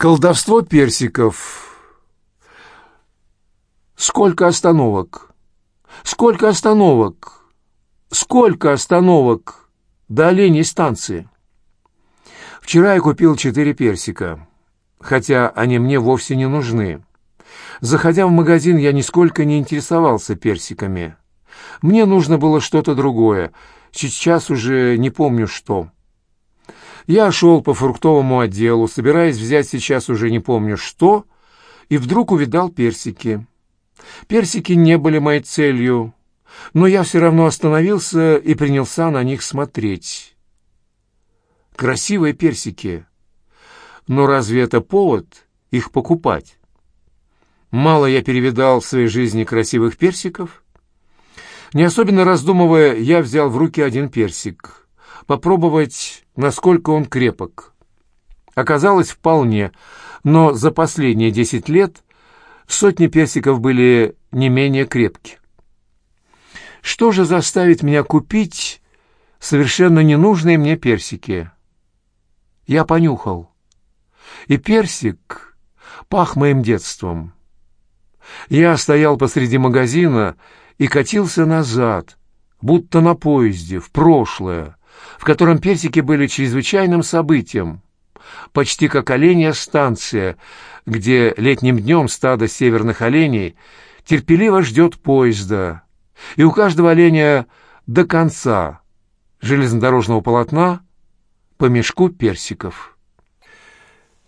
Колдовство персиков. Сколько остановок? Сколько остановок? Сколько остановок до оленей станции? Вчера я купил четыре персика, хотя они мне вовсе не нужны. Заходя в магазин, я нисколько не интересовался персиками. Мне нужно было что-то другое. Сейчас уже не помню что. Я шел по фруктовому отделу, собираясь взять сейчас уже не помню что, и вдруг увидал персики. Персики не были моей целью, но я все равно остановился и принялся на них смотреть. Красивые персики. Но разве это повод их покупать? Мало я перевидал в своей жизни красивых персиков. Не особенно раздумывая, я взял в руки один персик — попробовать, насколько он крепок. Оказалось, вполне, но за последние десять лет сотни персиков были не менее крепки. Что же заставит меня купить совершенно ненужные мне персики? Я понюхал. И персик пах моим детством. Я стоял посреди магазина и катился назад, будто на поезде, в прошлое, в котором персики были чрезвычайным событием, почти как оленья станция, где летним днем стадо северных оленей терпеливо ждет поезда, и у каждого оленя до конца железнодорожного полотна по мешку персиков.